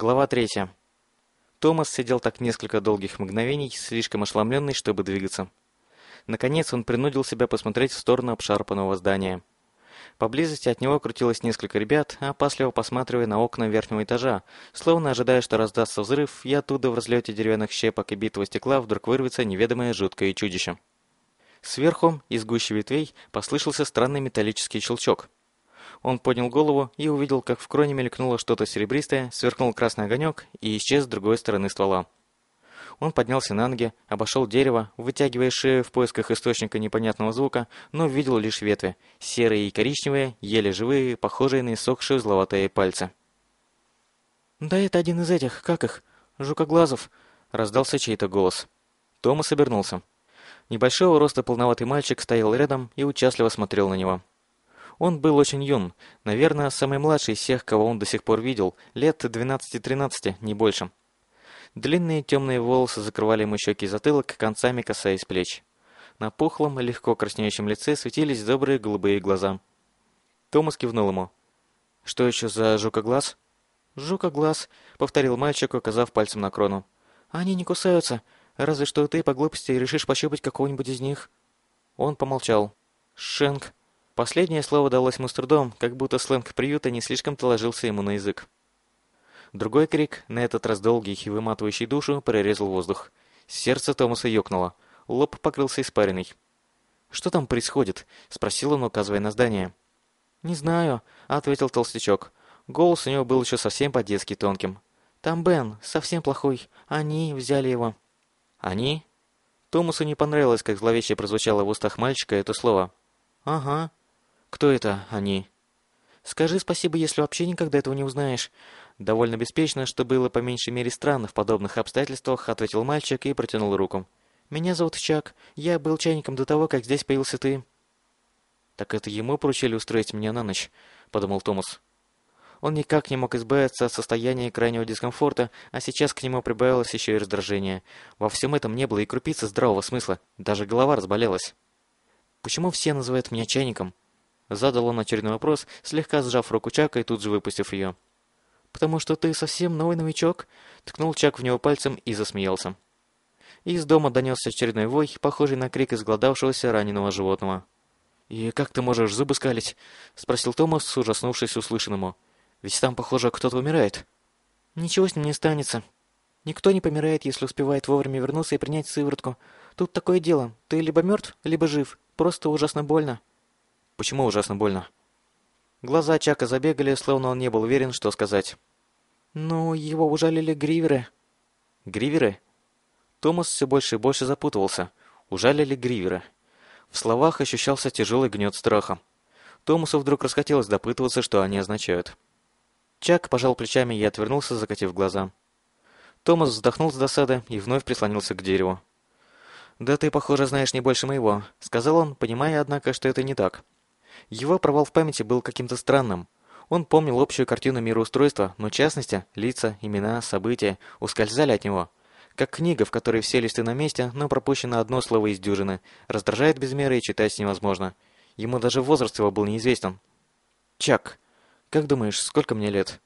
Глава третья. Томас сидел так несколько долгих мгновений, слишком ошеломленный, чтобы двигаться. Наконец он принудил себя посмотреть в сторону обшарпанного здания. Поблизости от него крутилось несколько ребят, опасливо посматривая на окна верхнего этажа, словно ожидая, что раздастся взрыв, и оттуда в разлете деревянных щепок и битого стекла вдруг вырвется неведомое жуткое чудище. Сверху, из гущи ветвей, послышался странный металлический щелчок. Он поднял голову и увидел, как в кроне мелькнуло что-то серебристое, сверкнул красный огонек и исчез с другой стороны ствола. Он поднялся на ноги, обошел дерево, вытягивая шею в поисках источника непонятного звука, но видел лишь ветви, серые и коричневые, еле живые, похожие на иссохшие узловатые пальцы. «Да это один из этих, как их? Жукоглазов!» — раздался чей-то голос. Томас обернулся. Небольшого роста полноватый мальчик стоял рядом и участливо смотрел на него. Он был очень юн, наверное, самый младший из всех, кого он до сих пор видел, лет 12-13, не больше. Длинные темные волосы закрывали ему щеки и затылок, концами касаясь плеч. На пухлом, легко краснеющем лице светились добрые голубые глаза. Томас кивнул ему. «Что еще за жукоглаз?» «Жукоглаз», — повторил мальчик, указав пальцем на крону. «Они не кусаются, разве что ты по глупости решишь пощупать какого-нибудь из них». Он помолчал. «Шенк», Последнее слово далось ему с трудом, как будто сленг приюта не слишком-то ложился ему на язык. Другой крик, на этот раз долгий и выматывающий душу, прорезал воздух. Сердце Томаса ёкнуло. Лоб покрылся испариной. «Что там происходит?» — спросил он, указывая на здание. «Не знаю», — ответил толстячок. Голос у него был еще совсем по-детски тонким. «Там Бен, совсем плохой. Они взяли его». «Они?» Томасу не понравилось, как зловеще прозвучало в устах мальчика это слово. «Ага», кто это они? Скажи спасибо, если вообще никогда этого не узнаешь. Довольно беспечно, что было по меньшей мере странно в подобных обстоятельствах, ответил мальчик и протянул руку. Меня зовут Чак. Я был чайником до того, как здесь появился ты. Так это ему поручили устроить меня на ночь, подумал Томас. Он никак не мог избавиться от состояния крайнего дискомфорта, а сейчас к нему прибавилось еще и раздражение. Во всем этом не было и крупицы здравого смысла, даже голова разболелась. Почему все называют меня чайником? Задал он очередной вопрос, слегка сжав руку Чака и тут же выпустив ее. «Потому что ты совсем новый новичок?» Ткнул Чак в него пальцем и засмеялся. Из дома донесся очередной вой, похожий на крик изголодавшегося раненого животного. «И как ты можешь зубы скалить?» — спросил Томас, ужаснувшись услышанному. «Ведь там, похоже, кто-то умирает». «Ничего с ним не станется. Никто не помирает, если успевает вовремя вернуться и принять сыворотку. Тут такое дело. Ты либо мертв, либо жив. Просто ужасно больно». Почему ужасно больно? Глаза Чака забегали, словно он не был уверен, что сказать. «Ну, его ужалили гриверы». «Гриверы?» Томас все больше и больше запутывался. Ужалили гриверы. В словах ощущался тяжелый гнет страха. Томасу вдруг расхотелось допытываться, что они означают. Чак пожал плечами и отвернулся, закатив глаза. Томас вздохнул с досады и вновь прислонился к дереву. «Да ты, похоже, знаешь не больше моего», — сказал он, понимая, однако, что это не так. Его провал в памяти был каким-то странным. Он помнил общую картину мироустройства, но частности, лица, имена, события ускользали от него. Как книга, в которой все листы на месте, но пропущено одно слово из дюжины. Раздражает без меры и читать невозможно. Ему даже возраст его был неизвестен. «Чак, как думаешь, сколько мне лет?»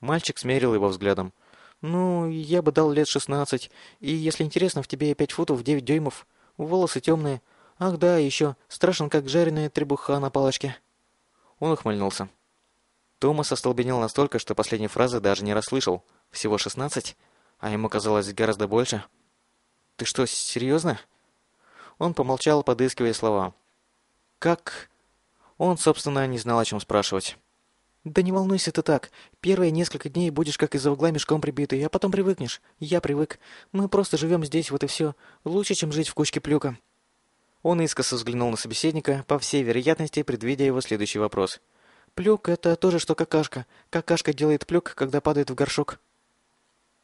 Мальчик смерил его взглядом. «Ну, я бы дал лет шестнадцать. И, если интересно, в тебе пять футов девять дюймов. Волосы темные. Ах да, еще страшен, как жареная требуха на палочке. Он ухмыльнулся. Томас остолбенел настолько, что последней фразы даже не расслышал. Всего шестнадцать, а ему казалось гораздо больше. «Ты что, серьезно?» Он помолчал, подыскивая слова. «Как?» Он, собственно, не знал, о чем спрашивать. «Да не волнуйся ты так. Первые несколько дней будешь как из-за угла мешком прибитый, а потом привыкнешь. Я привык. Мы просто живем здесь, вот и все. Лучше, чем жить в кучке плюка». Он искоса взглянул на собеседника, по всей вероятности, предвидя его следующий вопрос. «Плюк — это то же, что какашка. Какашка делает плюк, когда падает в горшок».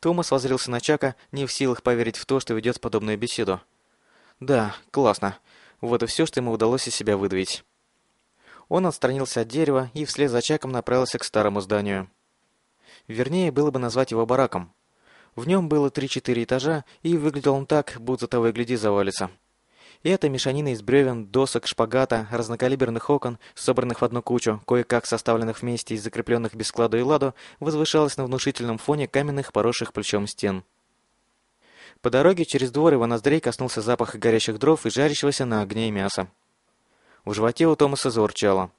Томас воззрился на Чака, не в силах поверить в то, что ведет подобную беседу. «Да, классно. Вот и все, что ему удалось из себя выдавить». Он отстранился от дерева и вслед за Чаком направился к старому зданию. Вернее, было бы назвать его бараком. В нем было три-четыре этажа, и выглядел он так, будто того и гляди завалится. И эта мешанина из бревен, досок, шпагата, разнокалиберных окон, собранных в одну кучу, кое-как составленных вместе и закрепленных без складу и ладу, возвышалась на внушительном фоне каменных, поросших плечом стен. По дороге через двор его ноздрей коснулся запах горящих дров и жарящегося на огне мяса. В животе у Томаса заурчало.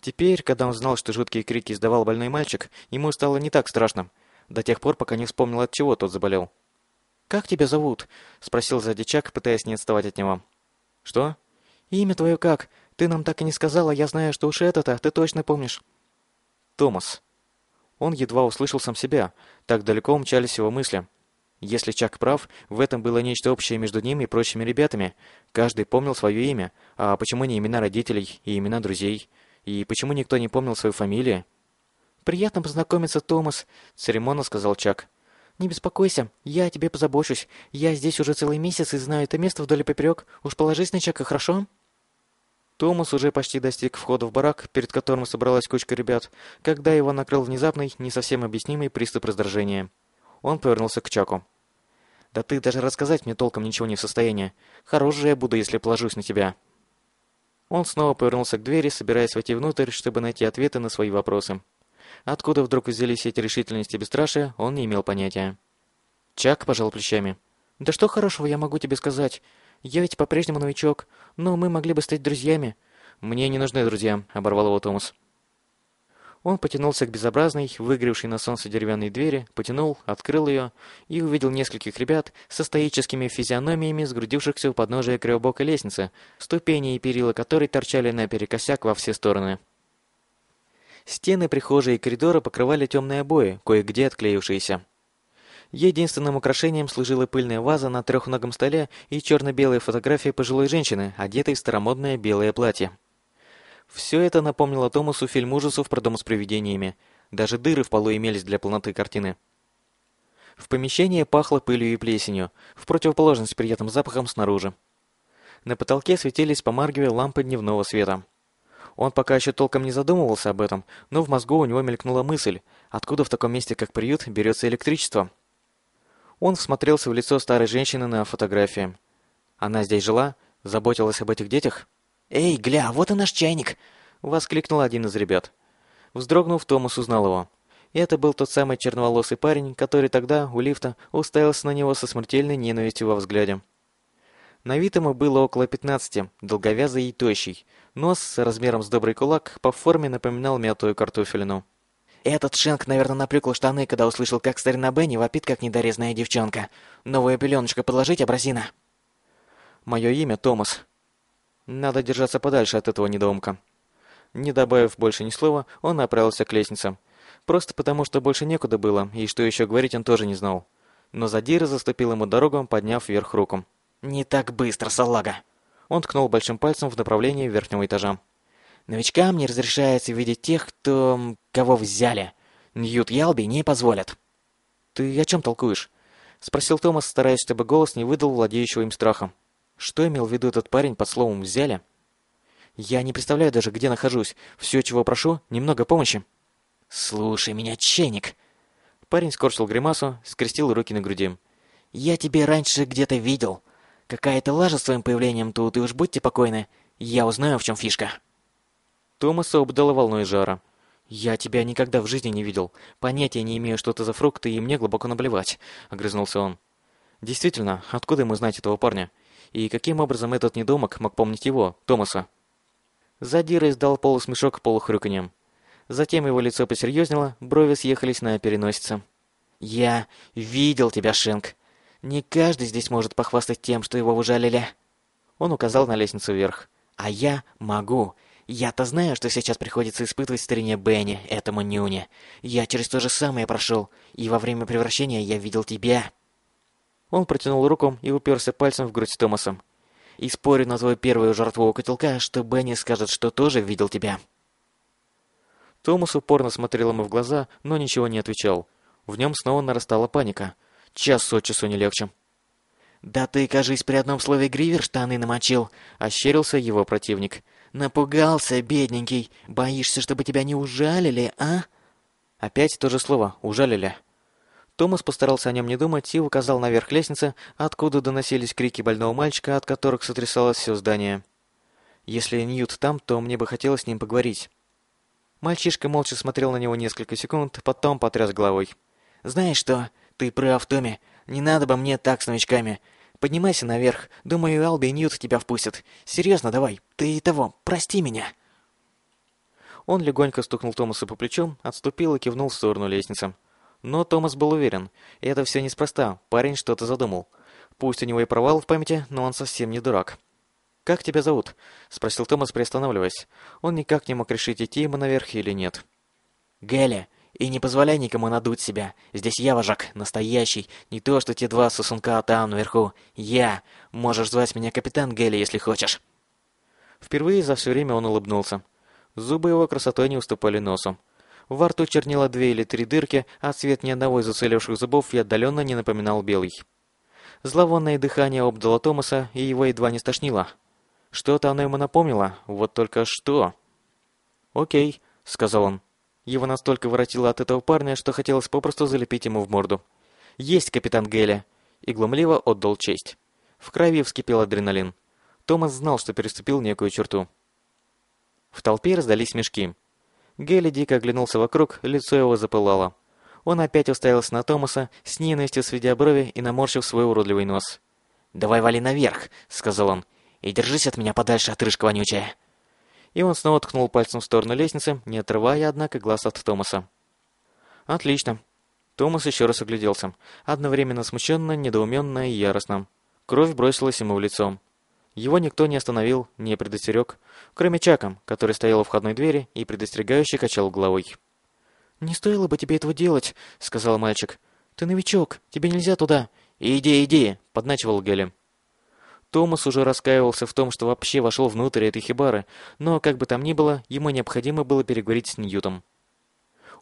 Теперь, когда он знал, что жуткие крики издавал больной мальчик, ему стало не так страшно, до тех пор, пока не вспомнил, от чего тот заболел. «Как тебя зовут?» — спросил сзади Чак, пытаясь не отставать от него. «Что?» «Имя твое как? Ты нам так и не сказала, я знаю, что уж это-то ты точно помнишь». «Томас». Он едва услышал сам себя, так далеко умчались его мысли. Если Чак прав, в этом было нечто общее между ним и прочими ребятами. Каждый помнил свое имя, а почему не имена родителей и имена друзей? И почему никто не помнил свою фамилию? «Приятно познакомиться, Томас», — церемонно сказал Чак. «Не беспокойся, я о тебе позабочусь. Я здесь уже целый месяц и знаю это место вдоль и поперек. Уж положись на Чака, хорошо?» Томас уже почти достиг входа в барак, перед которым собралась кучка ребят, когда его накрыл внезапный, не совсем объяснимый приступ раздражения. Он повернулся к Чаку. «Да ты даже рассказать мне толком ничего не в состоянии. Хорош же я буду, если положусь на тебя». Он снова повернулся к двери, собираясь войти внутрь, чтобы найти ответы на свои вопросы. Откуда вдруг взялись эти решительности и бесстрашия, он не имел понятия. Чак пожал плечами. «Да что хорошего я могу тебе сказать? Я ведь по-прежнему новичок, но мы могли бы стать друзьями». «Мне не нужны друзья», — оборвал его Томас. Он потянулся к безобразной, выгоревшей на солнце деревянной двери, потянул, открыл ее и увидел нескольких ребят со стоическими физиономиями, сгрудившихся у подножия кривобокой лестницы, ступени и перила которой торчали наперекосяк во все стороны. Стены прихожей и коридора покрывали темные обои, кое-где отклеившиеся. Единственным украшением служила пыльная ваза на трехногом столе и черно-белая фотография пожилой женщины, одетой в старомодное белое платье. Все это напомнило Томасу фильм ужасов про дом с привидениями. Даже дыры в полу имелись для полноты картины. В помещении пахло пылью и плесенью, в противоположность приятным запахам снаружи. На потолке светились, помаргивая, лампы дневного света. Он пока еще толком не задумывался об этом, но в мозгу у него мелькнула мысль, откуда в таком месте, как приют, берется электричество. Он всмотрелся в лицо старой женщины на фотографии. Она здесь жила? Заботилась об этих детях? «Эй, гля, вот и наш чайник!» — воскликнул один из ребят. Вздрогнув, Томас узнал его. Это был тот самый черноволосый парень, который тогда, у лифта, уставился на него со смертельной ненавистью во взгляде. На вид ему было около 15, долговязый и тощий. Нос с размером с добрый кулак по форме напоминал мятую картофелину. Этот Шенк, наверное, напрыгал штаны, когда услышал, как старина Бенни вопит, как недорезная девчонка. Новую пеленочку подложить, абразина. Мое имя Томас. Надо держаться подальше от этого недоумка. Не добавив больше ни слова, он направился к лестнице. Просто потому, что больше некуда было, и что еще говорить он тоже не знал. Но Задира заступил ему дорогу, подняв вверх руку. «Не так быстро, салага!» Он ткнул большим пальцем в направлении верхнего этажа. «Новичкам не разрешается видеть тех, кто... кого взяли. Ньют Ялби не позволят». «Ты о чем толкуешь?» — спросил Томас, стараясь, чтобы голос не выдал владеющего им страхом. «Что имел в виду этот парень под словом «взяли»?» «Я не представляю даже, где нахожусь. Все, чего прошу, немного помощи». «Слушай меня, чайник!» Парень скорчил гримасу, скрестил руки на груди. «Я тебе раньше где-то видел. Какая-то лажа с твоим появлением тут, и уж будьте покойны. Я узнаю, в чем фишка». Томаса обдала волной жара. «Я тебя никогда в жизни не видел. Понятия не имею, что это за фрукты, и мне глубоко наплевать», — огрызнулся он. «Действительно, откуда ему знать этого парня? И каким образом этот недомок мог помнить его, Томаса?» Задира издал полусмешок полухрюканьем. Затем его лицо посерьезнело, брови съехались на переносице. «Я видел тебя, Шенк. Не каждый здесь может похвастать тем, что его выжалили. Он указал на лестницу вверх. А я могу. Я-то знаю, что сейчас приходится испытывать старине Бенни, этому нюне. Я через то же самое прошел, и во время превращения я видел тебя. Он протянул руку и уперся пальцем в грудь Томаса. И спорю на твою первую жертву у котелка, что Бенни скажет, что тоже видел тебя. Томас упорно смотрел ему в глаза, но ничего не отвечал. В нем снова нарастала паника. Час от часу не легче. «Да ты, кажись, при одном слове гривер штаны намочил», — ощерился его противник. «Напугался, бедненький. Боишься, чтобы тебя не ужалили, а?» Опять то же слово «ужалили». Томас постарался о нем не думать и указал наверх лестницы, откуда доносились крики больного мальчика, от которых сотрясалось все здание. «Если Ньют там, то мне бы хотелось с ним поговорить». Мальчишка молча смотрел на него несколько секунд, потом потряс головой. «Знаешь что? Ты прав, Томми. Не надо бы мне так с новичками. Поднимайся наверх. Думаю, Алби и Ньют тебя впустят. Серьезно, давай. Ты того, прости меня». Он легонько стукнул Томаса по плечу, отступил и кивнул в сторону лестницы. Но Томас был уверен, и это все неспроста, парень что-то задумал. Пусть у него и провал в памяти, но он совсем не дурак. «Как тебя зовут?» — спросил Томас, приостанавливаясь. Он никак не мог решить, идти ему наверх или нет. «Геля, и не позволяй никому надуть себя. Здесь я вожак, настоящий, не то что те два сосунка там наверху. Я. Можешь звать меня капитан Геля, если хочешь». Впервые за все время он улыбнулся. Зубы его красотой не уступали носу. Во рту чернило две или три дырки, а цвет ни одного из уцелевших зубов и отдаленно не напоминал белый. Зловонное дыхание обдало Томаса, и его едва не стошнило. Что-то оно ему напомнило, вот только что. «Окей», — сказал он. Его настолько воротило от этого парня, что хотелось попросту залепить ему в морду. «Есть, капитан Геля!» И глумливо отдал честь. В крови вскипел адреналин. Томас знал, что переступил некую черту. В толпе раздались мешки. Гелли дико оглянулся вокруг, лицо его запылало. Он опять уставился на Томаса, с ненавистью сведя брови и наморщив свой уродливый нос. «Давай вали наверх», — сказал он, — «и держись от меня подальше, отрыжка вонючая». И он снова ткнул пальцем в сторону лестницы, не отрывая, однако, глаз от Томаса. «Отлично». Томас еще раз огляделся, одновременно смущенно, недоуменно и яростно. Кровь бросилась ему в лицо. Его никто не остановил, не предостерег, кроме Чака, который стоял у входной двери и предостерегающе качал головой. «Не стоило бы тебе этого делать», — сказал мальчик. «Ты новичок, тебе нельзя туда». «Иди, иди», — подначивал Гелем. Томас уже раскаивался в том, что вообще вошел внутрь этой хибары, но, как бы там ни было, ему необходимо было переговорить с Ньютом.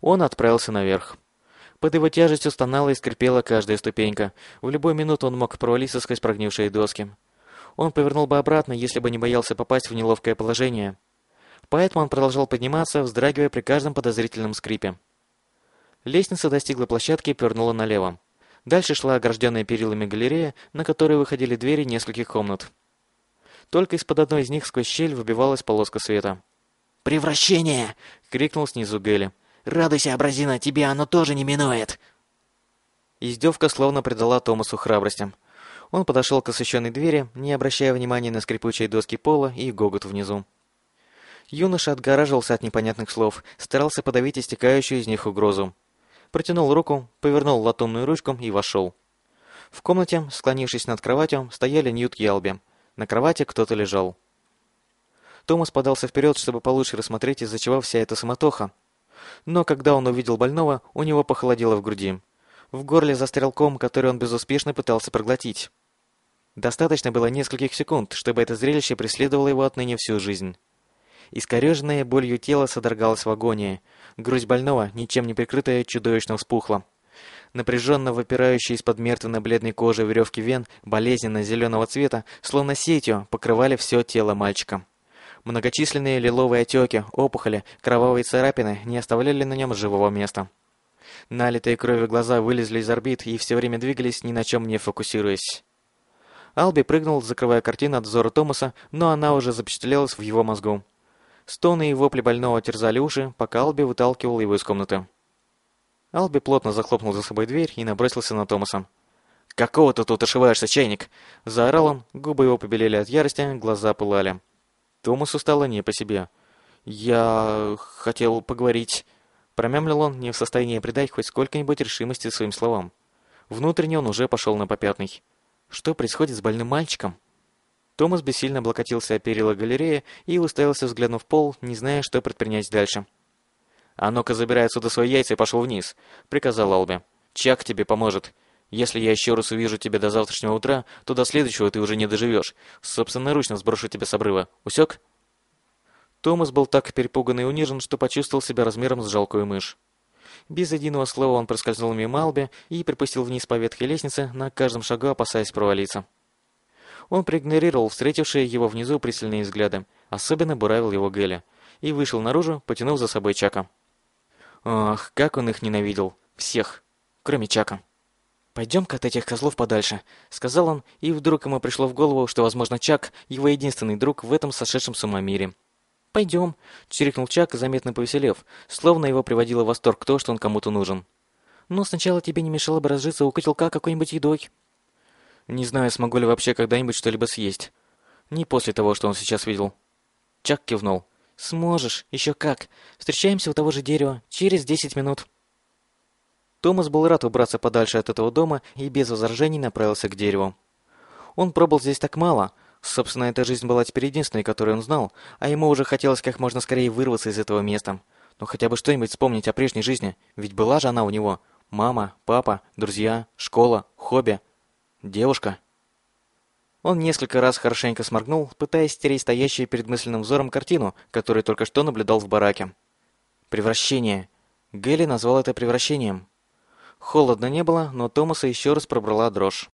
Он отправился наверх. Под его тяжестью стонала и скрипела каждая ступенька. В любую минуту он мог провалиться сквозь прогнившие доски. Он повернул бы обратно, если бы не боялся попасть в неловкое положение. Поэтому он продолжал подниматься, вздрагивая при каждом подозрительном скрипе. Лестница достигла площадки и повернула налево. Дальше шла огражденная перилами галерея, на которой выходили двери нескольких комнат. Только из-под одной из них сквозь щель выбивалась полоска света. «Превращение!» — крикнул снизу Гелли. «Радуйся, Абразина, тебе оно тоже не минует!» Издевка словно придала Томасу храбрости. Он подошел к освещенной двери, не обращая внимания на скрипучие доски пола и гогот внизу. Юноша отгораживался от непонятных слов, старался подавить истекающую из них угрозу. Протянул руку, повернул латунную ручку и вошел. В комнате, склонившись над кроватью, стояли Ньют и Алби. На кровати кто-то лежал. Томас подался вперед, чтобы получше рассмотреть, из-за чего вся эта самотоха. Но когда он увидел больного, у него похолодело в груди. В горле застрял ком, который он безуспешно пытался проглотить. Достаточно было нескольких секунд, чтобы это зрелище преследовало его отныне всю жизнь. Искореженное болью тело содрогалось в агонии. Грудь больного, ничем не прикрытая, чудовищно вспухла. Напряженно выпирающие из-под мертвенно-бледной кожи веревки вен, болезненно зеленого цвета, словно сетью, покрывали все тело мальчика. Многочисленные лиловые отеки, опухоли, кровавые царапины не оставляли на нем живого места. Налитые кровью глаза вылезли из орбит и все время двигались, ни на чем не фокусируясь. Алби прыгнул, закрывая картину от взора Томаса, но она уже запечатлелась в его мозгу. Стоны и вопли больного терзали уши, пока Алби выталкивал его из комнаты. Алби плотно захлопнул за собой дверь и набросился на Томаса. «Какого ты тут ошиваешься, чайник?» Заорал он, губы его побелели от ярости, глаза пылали. Томасу стало не по себе. «Я... хотел поговорить...» Промямлил он, не в состоянии придать хоть сколько-нибудь решимости своим словам. Внутренне он уже пошел на попятный. Что происходит с больным мальчиком? Томас бессильно облокотился о перила галереи и уставился взглядом в пол, не зная, что предпринять дальше. «А ну-ка, забирай отсюда свои яйца и пошел вниз», — приказал Алби. «Чак тебе поможет. Если я еще раз увижу тебя до завтрашнего утра, то до следующего ты уже не доживешь. Собственноручно сброшу тебя с обрыва. Усек?» Томас был так перепуган и унижен, что почувствовал себя размером с жалкую мышь. Без единого слова он проскользнул мимо Алби и припустил вниз по ветхой лестнице, на каждом шагу опасаясь провалиться. Он проигнорировал встретившие его внизу пристальные взгляды, особенно буравил его Геля, и вышел наружу, потянув за собой Чака. Ах, как он их ненавидел. Всех. кроме Чака. «Пойдем-ка от этих козлов подальше», — сказал он, и вдруг ему пришло в голову, что, возможно, Чак — его единственный друг в этом сошедшем с ума мире. «Пойдем», — чирикнул Чак, заметно повеселев, словно его приводило в восторг то, что он кому-то нужен. «Но сначала тебе не мешало бы разжиться у котелка какой-нибудь едой». «Не знаю, смогу ли вообще когда-нибудь что-либо съесть. Не после того, что он сейчас видел». Чак кивнул. «Сможешь, еще как. Встречаемся у того же дерева, через десять минут». Томас был рад убраться подальше от этого дома и без возражений направился к дереву. Он пробыл здесь так мало. Собственно, эта жизнь была теперь единственной, которую он знал, а ему уже хотелось как можно скорее вырваться из этого места. Но хотя бы что-нибудь вспомнить о прежней жизни, ведь была же она у него. Мама, папа, друзья, школа, хобби, девушка. Он несколько раз хорошенько сморгнул, пытаясь стереть стоящую перед мысленным взором картину, которую только что наблюдал в бараке. Превращение. Гелли назвал это превращением. Холодно не было, но Томаса еще раз пробрала дрожь.